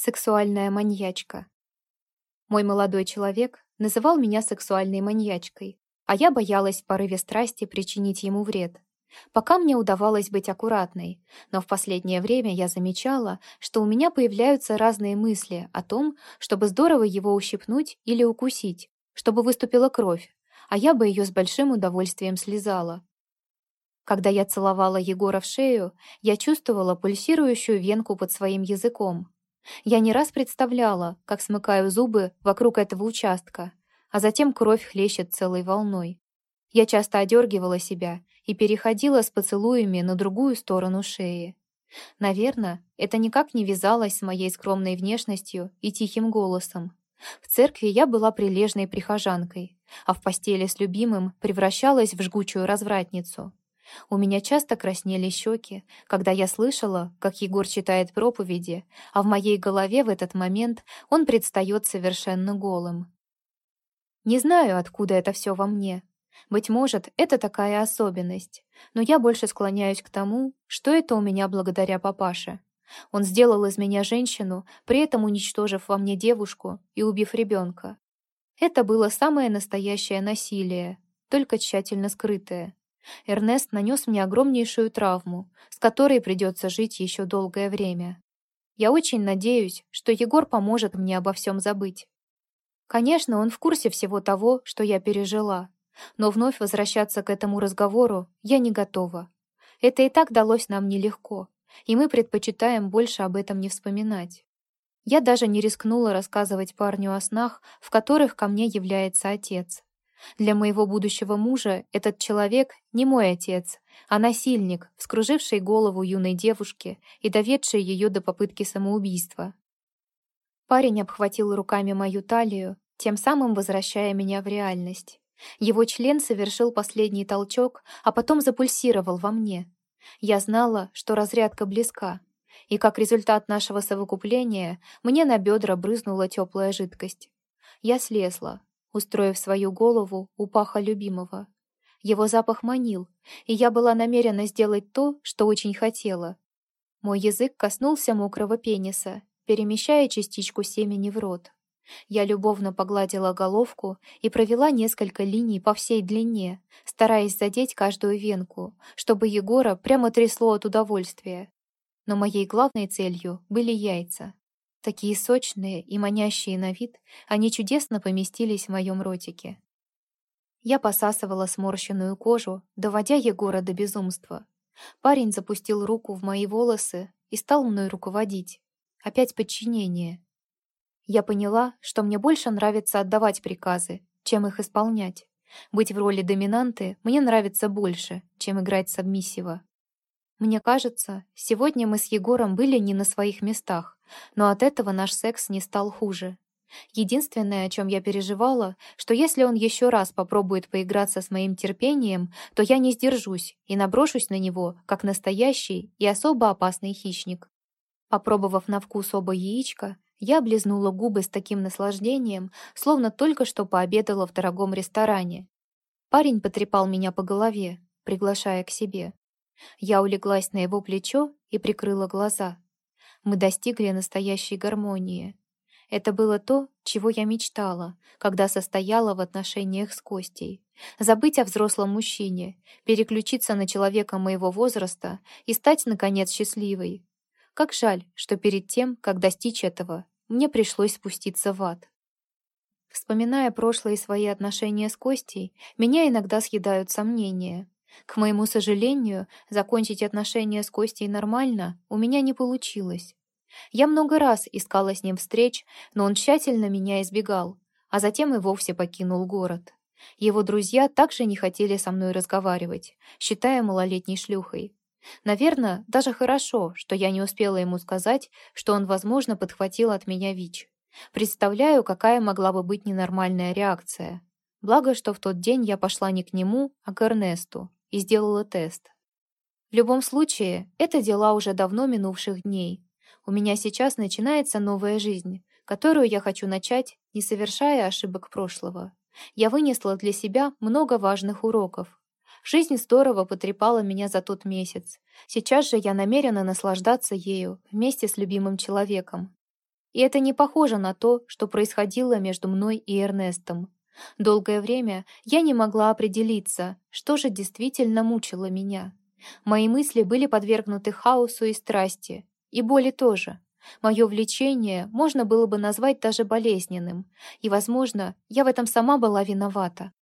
Сексуальная маньячка. Мой молодой человек называл меня сексуальной маньячкой, а я боялась в порыве страсти причинить ему вред. Пока мне удавалось быть аккуратной, но в последнее время я замечала, что у меня появляются разные мысли о том, чтобы здорово его ущипнуть или укусить, чтобы выступила кровь, а я бы ее с большим удовольствием слезала. Когда я целовала Егора в шею, я чувствовала пульсирующую венку под своим языком. Я не раз представляла, как смыкаю зубы вокруг этого участка, а затем кровь хлещет целой волной. Я часто одергивала себя и переходила с поцелуями на другую сторону шеи. Наверное, это никак не вязалось с моей скромной внешностью и тихим голосом. В церкви я была прилежной прихожанкой, а в постели с любимым превращалась в жгучую развратницу. У меня часто краснели щеки, когда я слышала, как Егор читает проповеди, а в моей голове в этот момент он предстает совершенно голым. Не знаю, откуда это все во мне. Быть может, это такая особенность, но я больше склоняюсь к тому, что это у меня благодаря папаше. Он сделал из меня женщину, при этом уничтожив во мне девушку и убив ребенка. Это было самое настоящее насилие, только тщательно скрытое. Эрнест нанес мне огромнейшую травму, с которой придется жить еще долгое время. Я очень надеюсь, что Егор поможет мне обо всем забыть. Конечно, он в курсе всего того, что я пережила, но вновь возвращаться к этому разговору я не готова. Это и так далось нам нелегко, и мы предпочитаем больше об этом не вспоминать. Я даже не рискнула рассказывать парню о снах, в которых ко мне является отец. Для моего будущего мужа этот человек не мой отец, а насильник, вскруживший голову юной девушки и доведший ее до попытки самоубийства. Парень обхватил руками мою талию, тем самым возвращая меня в реальность. Его член совершил последний толчок, а потом запульсировал во мне. Я знала, что разрядка близка, и как результат нашего совокупления мне на бедра брызнула теплая жидкость. Я слезла, устроив свою голову у паха любимого. Его запах манил, и я была намерена сделать то, что очень хотела. Мой язык коснулся мокрого пениса, перемещая частичку семени в рот. Я любовно погладила головку и провела несколько линий по всей длине, стараясь задеть каждую венку, чтобы Егора прямо трясло от удовольствия. Но моей главной целью были яйца. Такие сочные и манящие на вид, они чудесно поместились в моем ротике. Я посасывала сморщенную кожу, доводя Егора до безумства. Парень запустил руку в мои волосы и стал мной руководить. Опять подчинение. Я поняла, что мне больше нравится отдавать приказы, чем их исполнять. Быть в роли доминанты мне нравится больше, чем играть сабмиссива. Мне кажется, сегодня мы с Егором были не на своих местах, но от этого наш секс не стал хуже. Единственное, о чем я переживала, что если он еще раз попробует поиграться с моим терпением, то я не сдержусь и наброшусь на него, как настоящий и особо опасный хищник. Попробовав на вкус оба яичка, я облизнула губы с таким наслаждением, словно только что пообедала в дорогом ресторане. Парень потрепал меня по голове, приглашая к себе. Я улеглась на его плечо и прикрыла глаза. Мы достигли настоящей гармонии. Это было то, чего я мечтала, когда состояла в отношениях с Костей. Забыть о взрослом мужчине, переключиться на человека моего возраста и стать, наконец, счастливой. Как жаль, что перед тем, как достичь этого, мне пришлось спуститься в ад. Вспоминая прошлые свои отношения с Костей, меня иногда съедают сомнения. К моему сожалению, закончить отношения с Костей нормально у меня не получилось. Я много раз искала с ним встреч, но он тщательно меня избегал, а затем и вовсе покинул город. Его друзья также не хотели со мной разговаривать, считая малолетней шлюхой. Наверное, даже хорошо, что я не успела ему сказать, что он, возможно, подхватил от меня ВИЧ. Представляю, какая могла бы быть ненормальная реакция. Благо, что в тот день я пошла не к нему, а к Эрнесту и сделала тест. В любом случае, это дела уже давно минувших дней. У меня сейчас начинается новая жизнь, которую я хочу начать, не совершая ошибок прошлого. Я вынесла для себя много важных уроков. Жизнь здорово потрепала меня за тот месяц. Сейчас же я намерена наслаждаться ею вместе с любимым человеком. И это не похоже на то, что происходило между мной и Эрнестом. Долгое время я не могла определиться, что же действительно мучило меня. Мои мысли были подвергнуты хаосу и страсти, и боли тоже. Мое влечение можно было бы назвать даже болезненным, и, возможно, я в этом сама была виновата.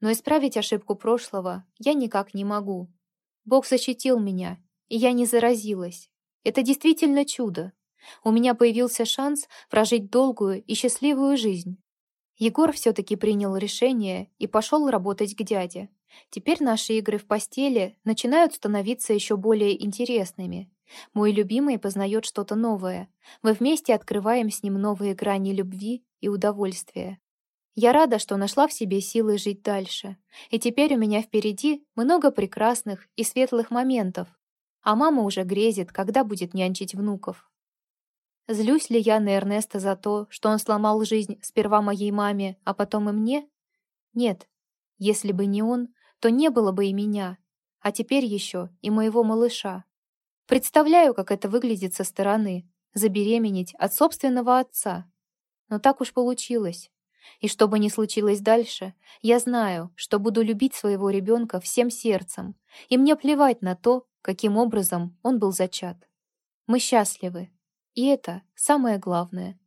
Но исправить ошибку прошлого я никак не могу. Бог защитил меня, и я не заразилась. Это действительно чудо. У меня появился шанс прожить долгую и счастливую жизнь. Егор все-таки принял решение и пошел работать к дяде. Теперь наши игры в постели начинают становиться еще более интересными. Мой любимый познает что-то новое. Мы вместе открываем с ним новые грани любви и удовольствия. Я рада, что нашла в себе силы жить дальше. И теперь у меня впереди много прекрасных и светлых моментов. А мама уже грезит, когда будет нянчить внуков. Злюсь ли я на Эрнеста за то, что он сломал жизнь сперва моей маме, а потом и мне? Нет. Если бы не он, то не было бы и меня. А теперь еще и моего малыша. Представляю, как это выглядит со стороны — забеременеть от собственного отца. Но так уж получилось. И что бы ни случилось дальше, я знаю, что буду любить своего ребенка всем сердцем, и мне плевать на то, каким образом он был зачат. Мы счастливы, и это самое главное.